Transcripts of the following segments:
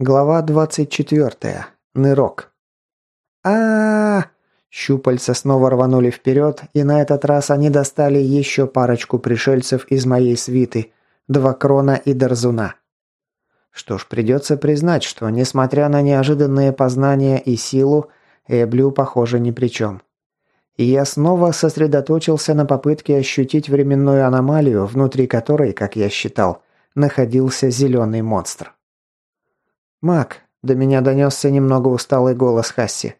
Глава 24. Нырок. а, -а, -а Щупальца снова рванули вперед, и на этот раз они достали еще парочку пришельцев из моей свиты, два крона и Дерзуна. Что ж, придется признать, что, несмотря на неожиданные познания и силу, Эблю, похоже, ни при чем. И я снова сосредоточился на попытке ощутить временную аномалию, внутри которой, как я считал, находился зеленый монстр. «Мак», – до меня донесся немного усталый голос Хасси.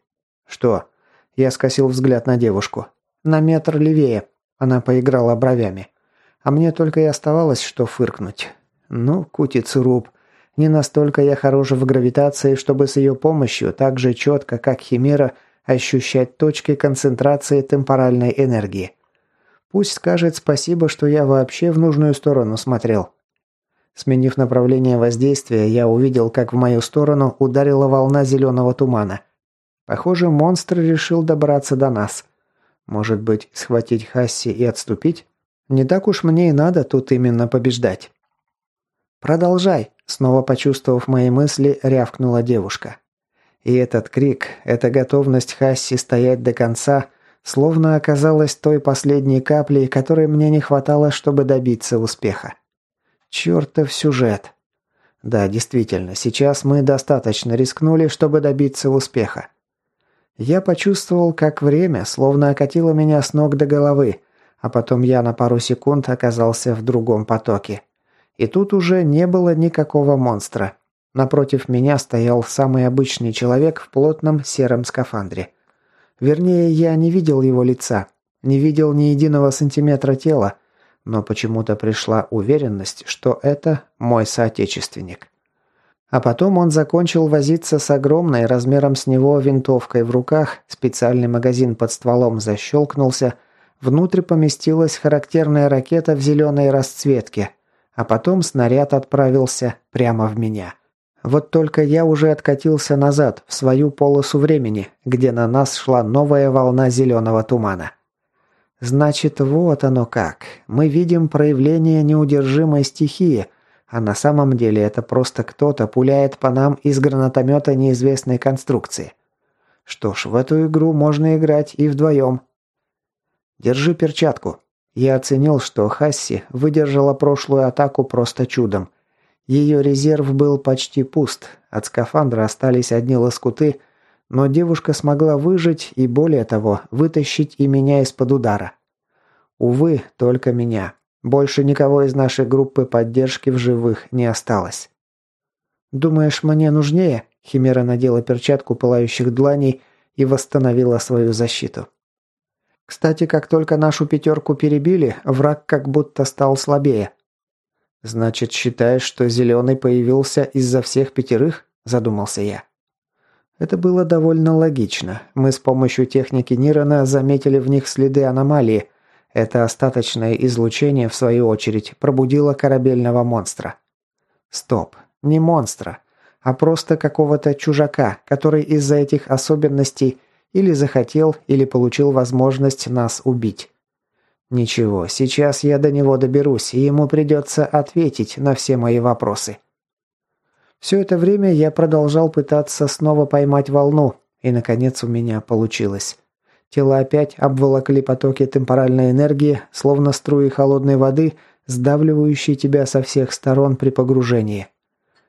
«Что?» – я скосил взгляд на девушку. «На метр левее», – она поиграла бровями. А мне только и оставалось, что фыркнуть. «Ну, кутицеруб, не настолько я хорош в гравитации, чтобы с ее помощью так же четко, как Химера, ощущать точки концентрации темпоральной энергии. Пусть скажет спасибо, что я вообще в нужную сторону смотрел. Сменив направление воздействия, я увидел, как в мою сторону ударила волна зеленого тумана. Похоже, монстр решил добраться до нас. Может быть, схватить Хасси и отступить? Не так уж мне и надо тут именно побеждать. «Продолжай», — снова почувствовав мои мысли, рявкнула девушка. И этот крик, эта готовность Хасси стоять до конца, словно оказалась той последней каплей, которой мне не хватало, чтобы добиться успеха. Чертов сюжет. Да, действительно, сейчас мы достаточно рискнули, чтобы добиться успеха. Я почувствовал, как время словно окатило меня с ног до головы, а потом я на пару секунд оказался в другом потоке. И тут уже не было никакого монстра. Напротив меня стоял самый обычный человек в плотном сером скафандре. Вернее, я не видел его лица, не видел ни единого сантиметра тела, но почему-то пришла уверенность, что это мой соотечественник. А потом он закончил возиться с огромной размером с него винтовкой в руках, специальный магазин под стволом защелкнулся, внутрь поместилась характерная ракета в зеленой расцветке, а потом снаряд отправился прямо в меня. Вот только я уже откатился назад, в свою полосу времени, где на нас шла новая волна зеленого тумана. Значит, вот оно как. Мы видим проявление неудержимой стихии, а на самом деле это просто кто-то пуляет по нам из гранатомета неизвестной конструкции. Что ж, в эту игру можно играть и вдвоем. Держи перчатку. Я оценил, что Хасси выдержала прошлую атаку просто чудом. Ее резерв был почти пуст, от скафандра остались одни лоскуты – но девушка смогла выжить и, более того, вытащить и меня из-под удара. Увы, только меня. Больше никого из нашей группы поддержки в живых не осталось. «Думаешь, мне нужнее?» Химера надела перчатку пылающих дланей и восстановила свою защиту. «Кстати, как только нашу пятерку перебили, враг как будто стал слабее». «Значит, считаешь, что зеленый появился из-за всех пятерых?» – задумался я. Это было довольно логично. Мы с помощью техники Нирона заметили в них следы аномалии. Это остаточное излучение, в свою очередь, пробудило корабельного монстра. Стоп. Не монстра, а просто какого-то чужака, который из-за этих особенностей или захотел, или получил возможность нас убить. Ничего, сейчас я до него доберусь, и ему придется ответить на все мои вопросы. Все это время я продолжал пытаться снова поймать волну, и, наконец, у меня получилось. Тело опять обволокли потоки темпоральной энергии, словно струи холодной воды, сдавливающие тебя со всех сторон при погружении.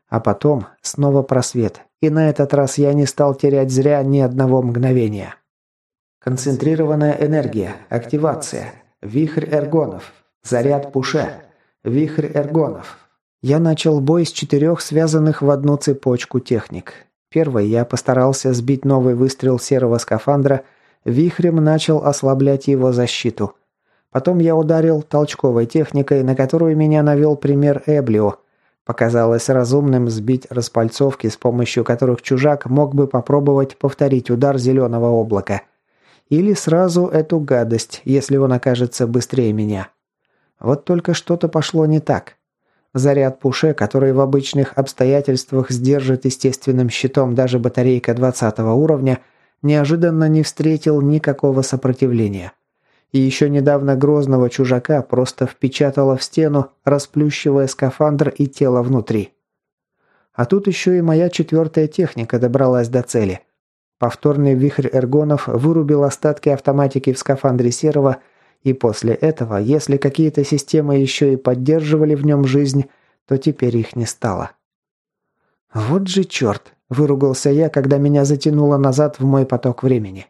А потом снова просвет, и на этот раз я не стал терять зря ни одного мгновения. Концентрированная энергия, активация, вихрь эргонов, заряд пуше, вихрь эргонов, я начал бой с четырех связанных в одну цепочку техник. Первый я постарался сбить новый выстрел серого скафандра, вихрем начал ослаблять его защиту. Потом я ударил толчковой техникой, на которую меня навел пример Эблио. Показалось разумным сбить распальцовки, с помощью которых чужак мог бы попробовать повторить удар зеленого облака. Или сразу эту гадость, если он окажется быстрее меня. Вот только что-то пошло не так. Заряд Пуше, который в обычных обстоятельствах сдержит естественным щитом даже батарейка 20 уровня, неожиданно не встретил никакого сопротивления. И еще недавно грозного чужака просто впечатало в стену, расплющивая скафандр и тело внутри. А тут еще и моя четвертая техника добралась до цели. Повторный вихрь эргонов вырубил остатки автоматики в скафандре Серого, и после этого, если какие-то системы еще и поддерживали в нем жизнь, то теперь их не стало. «Вот же черт!» – выругался я, когда меня затянуло назад в мой поток времени.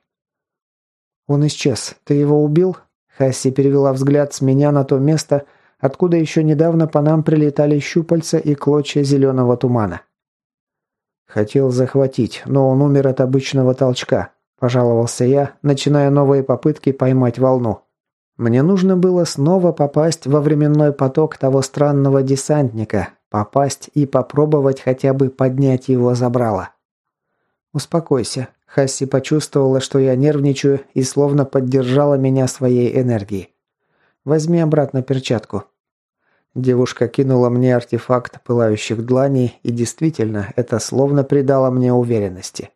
«Он исчез. Ты его убил?» Хасси перевела взгляд с меня на то место, откуда еще недавно по нам прилетали щупальца и клочья зеленого тумана. «Хотел захватить, но он умер от обычного толчка», – пожаловался я, начиная новые попытки поймать волну. Мне нужно было снова попасть во временной поток того странного десантника, попасть и попробовать хотя бы поднять его забрало. «Успокойся». Хасси почувствовала, что я нервничаю и словно поддержала меня своей энергией. «Возьми обратно перчатку». Девушка кинула мне артефакт пылающих дланей, и действительно, это словно придало мне уверенности.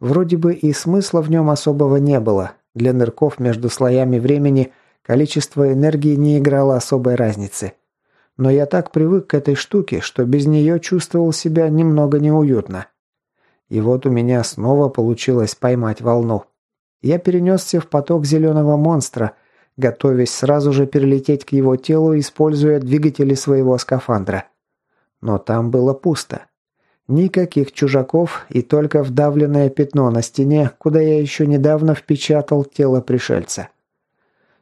Вроде бы и смысла в нем особого не было. Для нырков между слоями времени количество энергии не играло особой разницы. Но я так привык к этой штуке, что без нее чувствовал себя немного неуютно. И вот у меня снова получилось поймать волну. Я перенесся в поток зеленого монстра, готовясь сразу же перелететь к его телу, используя двигатели своего скафандра. Но там было пусто. Никаких чужаков и только вдавленное пятно на стене, куда я еще недавно впечатал тело пришельца.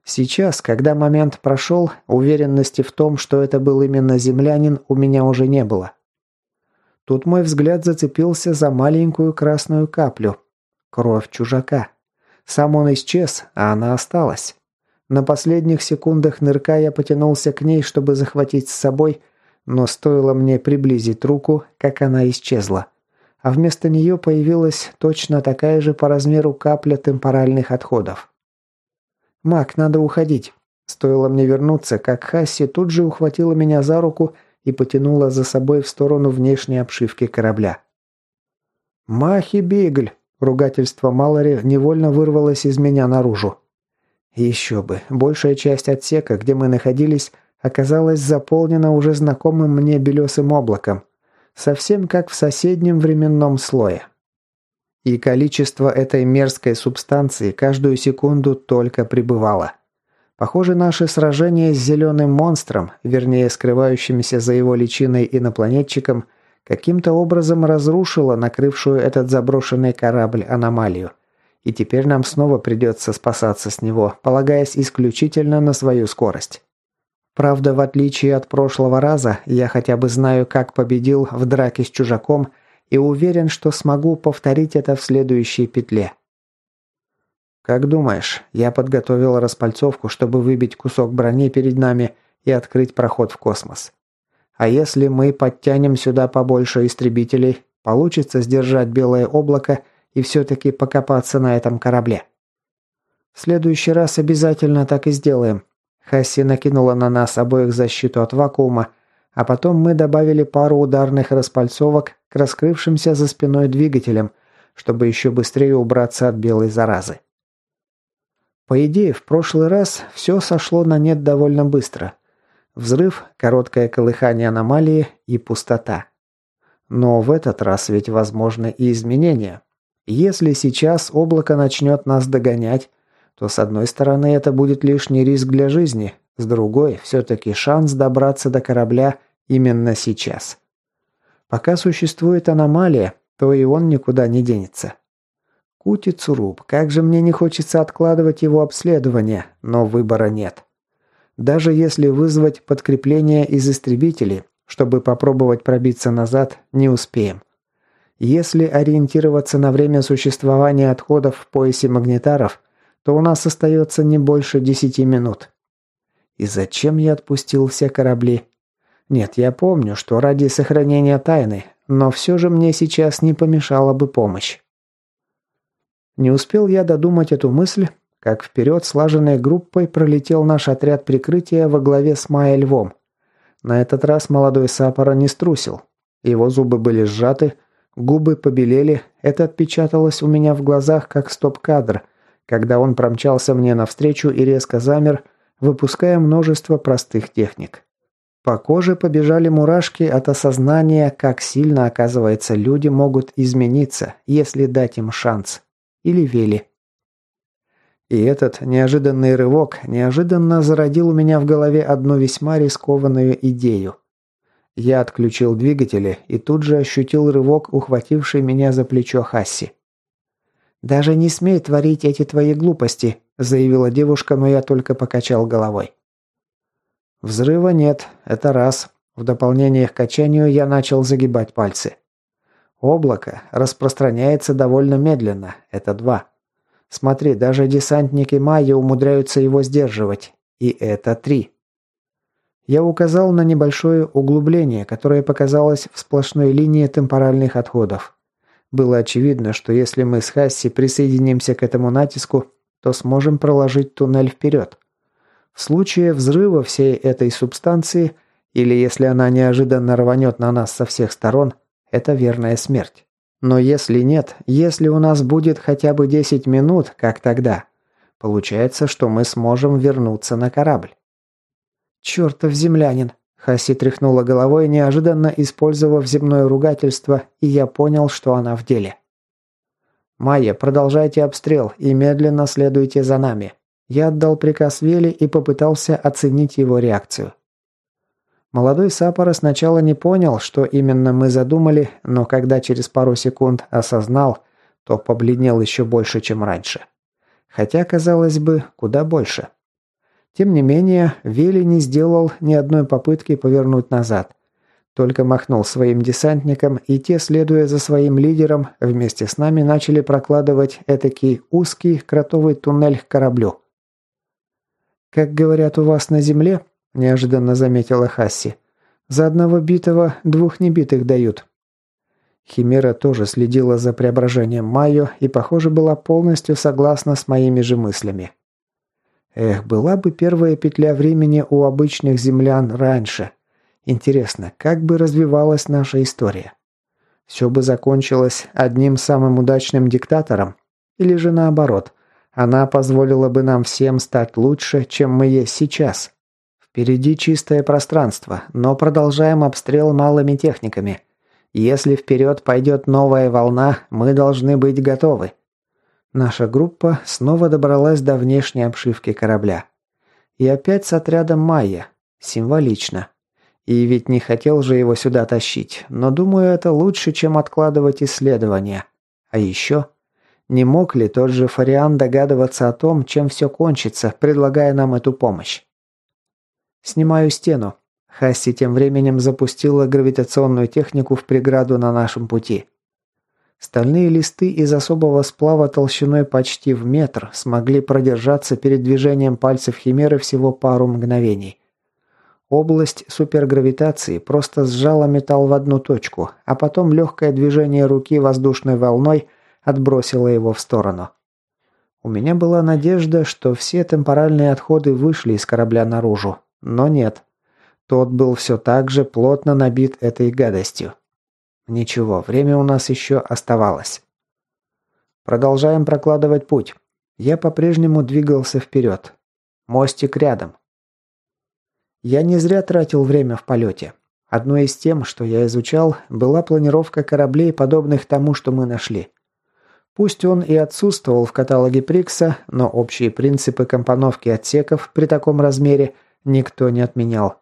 Сейчас, когда момент прошел, уверенности в том, что это был именно землянин, у меня уже не было. Тут мой взгляд зацепился за маленькую красную каплю. Кровь чужака. Сам он исчез, а она осталась. На последних секундах нырка я потянулся к ней, чтобы захватить с собой, но стоило мне приблизить руку, как она исчезла. А вместо нее появилась точно такая же по размеру капля темпоральных отходов. «Мак, надо уходить». Стоило мне вернуться, как Хасси тут же ухватила меня за руку и потянула за собой в сторону внешней обшивки корабля. «Махи-бигль!» Ругательство Малори невольно вырвалось из меня наружу. Еще бы, большая часть отсека, где мы находились, оказалась заполнена уже знакомым мне белесым облаком, совсем как в соседнем временном слое. И количество этой мерзкой субстанции каждую секунду только прибывало. Похоже, наше сражение с зеленым монстром, вернее скрывающимся за его личиной инопланетчиком, каким-то образом разрушило накрывшую этот заброшенный корабль аномалию и теперь нам снова придется спасаться с него, полагаясь исключительно на свою скорость. Правда, в отличие от прошлого раза, я хотя бы знаю, как победил в драке с чужаком и уверен, что смогу повторить это в следующей петле. Как думаешь, я подготовил распальцовку, чтобы выбить кусок брони перед нами и открыть проход в космос. А если мы подтянем сюда побольше истребителей, получится сдержать белое облако и все-таки покопаться на этом корабле. В следующий раз обязательно так и сделаем. Хасси накинула на нас обоих защиту от вакуума, а потом мы добавили пару ударных распальцовок к раскрывшимся за спиной двигателям, чтобы еще быстрее убраться от белой заразы. По идее, в прошлый раз все сошло на нет довольно быстро. Взрыв, короткое колыхание аномалии и пустота. Но в этот раз ведь возможны и изменения. Если сейчас облако начнет нас догонять, то с одной стороны это будет лишний риск для жизни, с другой все-таки шанс добраться до корабля именно сейчас. Пока существует аномалия, то и он никуда не денется. Кутицуруб, как же мне не хочется откладывать его обследование, но выбора нет. Даже если вызвать подкрепление из истребителей, чтобы попробовать пробиться назад, не успеем. Если ориентироваться на время существования отходов в поясе магнитаров, то у нас остается не больше десяти минут. И зачем я отпустил все корабли? Нет, я помню, что ради сохранения тайны, но все же мне сейчас не помешала бы помощь. Не успел я додумать эту мысль, как вперед слаженной группой пролетел наш отряд прикрытия во главе с Майя Львом. На этот раз молодой Сапора не струсил. Его зубы были сжаты, Губы побелели, это отпечаталось у меня в глазах как стоп-кадр, когда он промчался мне навстречу и резко замер, выпуская множество простых техник. По коже побежали мурашки от осознания, как сильно, оказывается, люди могут измениться, если дать им шанс. Или вели. И этот неожиданный рывок неожиданно зародил у меня в голове одну весьма рискованную идею. Я отключил двигатели и тут же ощутил рывок, ухвативший меня за плечо Хасси. «Даже не смей творить эти твои глупости», – заявила девушка, но я только покачал головой. Взрыва нет, это раз. В дополнение к качанию я начал загибать пальцы. Облако распространяется довольно медленно, это два. Смотри, даже десантники Майя умудряются его сдерживать. И это три. Я указал на небольшое углубление, которое показалось в сплошной линии темпоральных отходов. Было очевидно, что если мы с Хасси присоединимся к этому натиску, то сможем проложить туннель вперед. В случае взрыва всей этой субстанции, или если она неожиданно рванет на нас со всех сторон, это верная смерть. Но если нет, если у нас будет хотя бы 10 минут, как тогда, получается, что мы сможем вернуться на корабль. «Чертов землянин!» Хаси тряхнула головой, неожиданно использовав земное ругательство, и я понял, что она в деле. «Майя, продолжайте обстрел и медленно следуйте за нами». Я отдал приказ Вели и попытался оценить его реакцию. Молодой Сапора сначала не понял, что именно мы задумали, но когда через пару секунд осознал, то побледнел еще больше, чем раньше. Хотя, казалось бы, куда больше. Тем не менее, Вели не сделал ни одной попытки повернуть назад. Только махнул своим десантникам, и те, следуя за своим лидером, вместе с нами начали прокладывать этакий узкий кротовый туннель к кораблю. «Как говорят у вас на земле, – неожиданно заметила Хасси. «За одного битого двух небитых дают». Химера тоже следила за преображением Майо и, похоже, была полностью согласна с моими же мыслями. Эх, была бы первая петля времени у обычных землян раньше. Интересно, как бы развивалась наша история? Все бы закончилось одним самым удачным диктатором? Или же наоборот, она позволила бы нам всем стать лучше, чем мы есть сейчас? Впереди чистое пространство, но продолжаем обстрел малыми техниками. Если вперед пойдет новая волна, мы должны быть готовы. Наша группа снова добралась до внешней обшивки корабля. И опять с отрядом Майя. Символично. И ведь не хотел же его сюда тащить, но думаю, это лучше, чем откладывать исследования. А еще... Не мог ли тот же Фариан догадываться о том, чем все кончится, предлагая нам эту помощь? «Снимаю стену». Хасси тем временем запустила гравитационную технику в преграду на нашем пути. Стальные листы из особого сплава толщиной почти в метр смогли продержаться перед движением пальцев Химеры всего пару мгновений. Область супергравитации просто сжала металл в одну точку, а потом легкое движение руки воздушной волной отбросило его в сторону. У меня была надежда, что все темпоральные отходы вышли из корабля наружу, но нет. Тот был все так же плотно набит этой гадостью. Ничего, время у нас еще оставалось. Продолжаем прокладывать путь. Я по-прежнему двигался вперед. Мостик рядом. Я не зря тратил время в полете. Одной из тем, что я изучал, была планировка кораблей, подобных тому, что мы нашли. Пусть он и отсутствовал в каталоге Прикса, но общие принципы компоновки отсеков при таком размере – никто не отменял.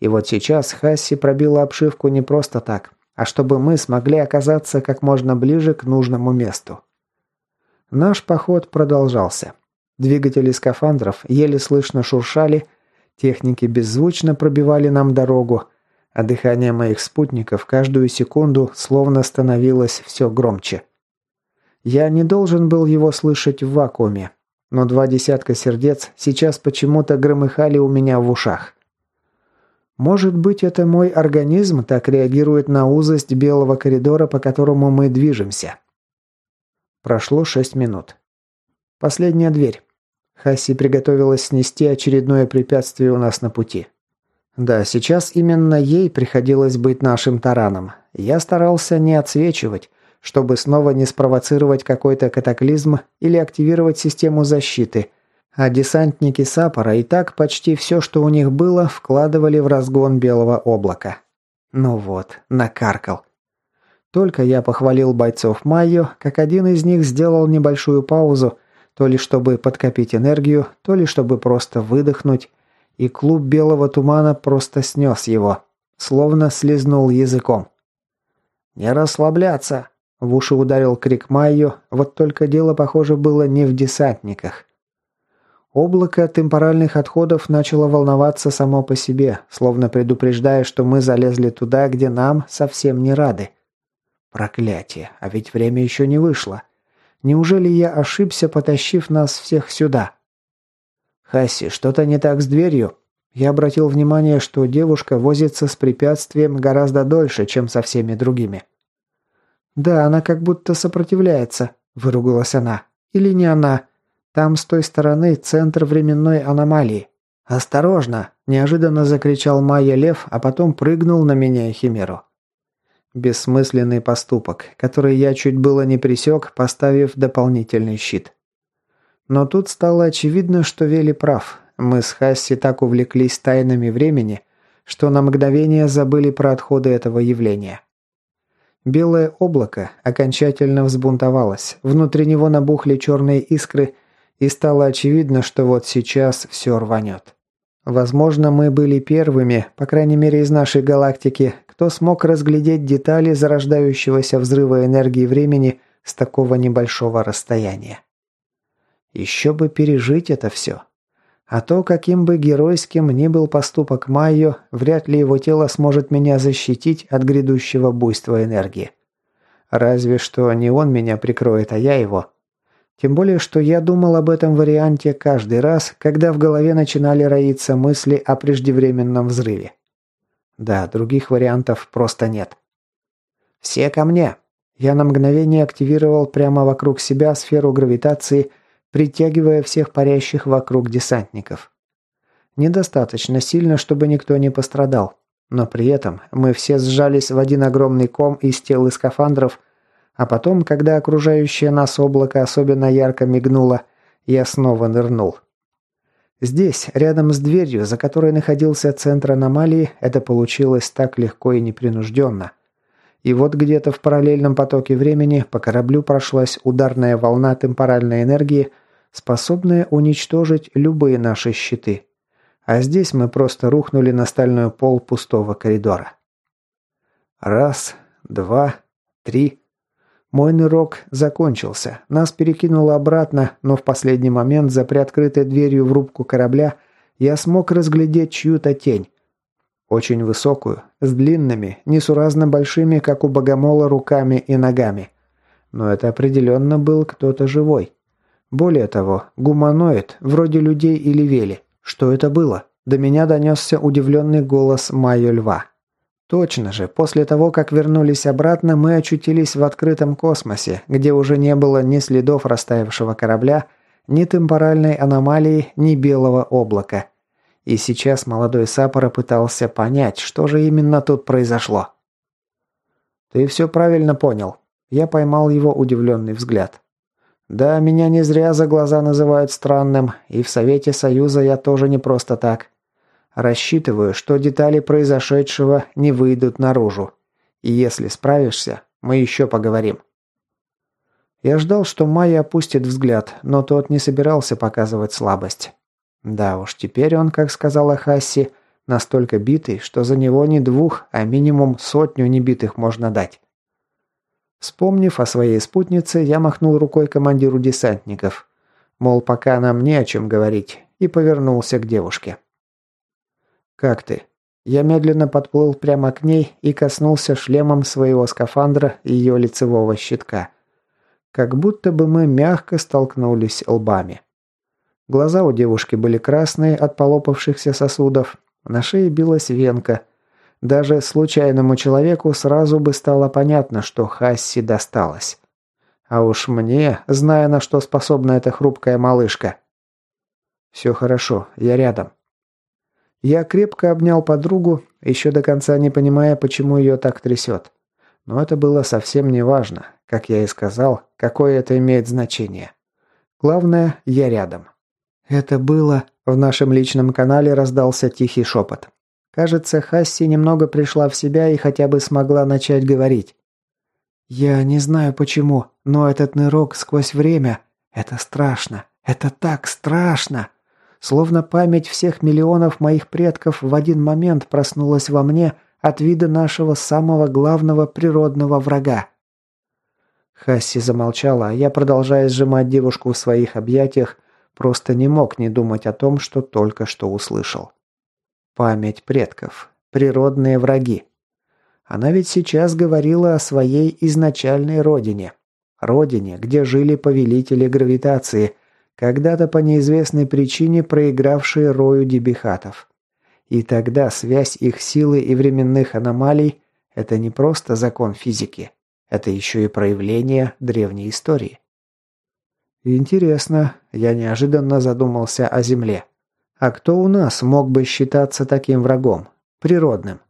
И вот сейчас Хасси пробила обшивку не просто так, а чтобы мы смогли оказаться как можно ближе к нужному месту. Наш поход продолжался. Двигатели скафандров еле слышно шуршали, техники беззвучно пробивали нам дорогу, а дыхание моих спутников каждую секунду словно становилось все громче. Я не должен был его слышать в вакууме, но два десятка сердец сейчас почему-то громыхали у меня в ушах. Может быть, это мой организм так реагирует на узость белого коридора, по которому мы движемся. Прошло шесть минут. Последняя дверь. Хасси приготовилась снести очередное препятствие у нас на пути. Да, сейчас именно ей приходилось быть нашим тараном. Я старался не отсвечивать, чтобы снова не спровоцировать какой-то катаклизм или активировать систему защиты, А десантники Сапора и так почти все, что у них было, вкладывали в разгон белого облака. Ну вот, накаркал. Только я похвалил бойцов Майо, как один из них сделал небольшую паузу, то ли чтобы подкопить энергию, то ли чтобы просто выдохнуть, и клуб белого тумана просто снес его, словно слезнул языком. «Не расслабляться!» – в уши ударил крик Майо, вот только дело, похоже, было не в десантниках. Облако темпоральных отходов начало волноваться само по себе, словно предупреждая, что мы залезли туда, где нам совсем не рады. Проклятие, а ведь время еще не вышло. Неужели я ошибся, потащив нас всех сюда? Хасси, что-то не так с дверью? Я обратил внимание, что девушка возится с препятствием гораздо дольше, чем со всеми другими. «Да, она как будто сопротивляется», – выругалась она. «Или не она?» Там с той стороны центр временной аномалии. Осторожно, неожиданно закричал Майя Лев, а потом прыгнул на меня и Химеру. Бессмысленный поступок, который я чуть было не пресек, поставив дополнительный щит. Но тут стало очевидно, что Вели прав. Мы с Хасси так увлеклись тайнами времени, что на мгновение забыли про отходы этого явления. Белое облако окончательно взбунтовалось, внутри него набухли черные искры, и стало очевидно, что вот сейчас все рванет. Возможно, мы были первыми, по крайней мере из нашей галактики, кто смог разглядеть детали зарождающегося взрыва энергии времени с такого небольшого расстояния. Еще бы пережить это все. А то, каким бы геройским ни был поступок Майо, вряд ли его тело сможет меня защитить от грядущего буйства энергии. Разве что не он меня прикроет, а я его. Тем более, что я думал об этом варианте каждый раз, когда в голове начинали роиться мысли о преждевременном взрыве. Да, других вариантов просто нет. «Все ко мне!» Я на мгновение активировал прямо вокруг себя сферу гравитации, притягивая всех парящих вокруг десантников. Недостаточно сильно, чтобы никто не пострадал, но при этом мы все сжались в один огромный ком из тел и скафандров – а потом, когда окружающее нас облако особенно ярко мигнуло, я снова нырнул. Здесь, рядом с дверью, за которой находился центр аномалии, это получилось так легко и непринужденно. И вот где-то в параллельном потоке времени по кораблю прошлась ударная волна темпоральной энергии, способная уничтожить любые наши щиты. А здесь мы просто рухнули на стальной пол пустого коридора. Раз, два, три. Мой нырок закончился. Нас перекинуло обратно, но в последний момент за приоткрытой дверью в рубку корабля я смог разглядеть чью-то тень. Очень высокую, с длинными, несуразно большими, как у богомола, руками и ногами. Но это определенно был кто-то живой. Более того, гуманоид, вроде людей или вели. Что это было? До меня донесся удивленный голос Майо Льва. Точно же, после того, как вернулись обратно, мы очутились в открытом космосе, где уже не было ни следов растаявшего корабля, ни темпоральной аномалии, ни белого облака. И сейчас молодой Сапора пытался понять, что же именно тут произошло. «Ты все правильно понял». Я поймал его удивленный взгляд. «Да, меня не зря за глаза называют странным, и в Совете Союза я тоже не просто так. Рассчитываю, что детали произошедшего не выйдут наружу. И если справишься, мы еще поговорим. Я ждал, что Майя опустит взгляд, но тот не собирался показывать слабость. Да уж, теперь он, как сказала Хасси, настолько битый, что за него не двух, а минимум сотню небитых можно дать. Вспомнив о своей спутнице, я махнул рукой командиру десантников. Мол, пока нам не о чем говорить, и повернулся к девушке. «Как ты?» Я медленно подплыл прямо к ней и коснулся шлемом своего скафандра и ее лицевого щитка. Как будто бы мы мягко столкнулись лбами. Глаза у девушки были красные от полопавшихся сосудов, на шее билась венка. Даже случайному человеку сразу бы стало понятно, что Хасси досталось. А уж мне, зная, на что способна эта хрупкая малышка. «Все хорошо, я рядом», я крепко обнял подругу, еще до конца не понимая, почему ее так трясет. Но это было совсем не важно. Как я и сказал, какое это имеет значение. Главное, я рядом. Это было... В нашем личном канале раздался тихий шепот. Кажется, Хасси немного пришла в себя и хотя бы смогла начать говорить. «Я не знаю почему, но этот нырок сквозь время – это страшно. Это так страшно!» Словно память всех миллионов моих предков в один момент проснулась во мне от вида нашего самого главного природного врага. Хасси замолчала, а я, продолжая сжимать девушку в своих объятиях, просто не мог не думать о том, что только что услышал. Память предков. Природные враги. Она ведь сейчас говорила о своей изначальной родине. Родине, где жили повелители гравитации, когда-то по неизвестной причине проигравшие рою дебихатов. И тогда связь их силы и временных аномалий – это не просто закон физики, это еще и проявление древней истории. Интересно, я неожиданно задумался о Земле. А кто у нас мог бы считаться таким врагом? Природным.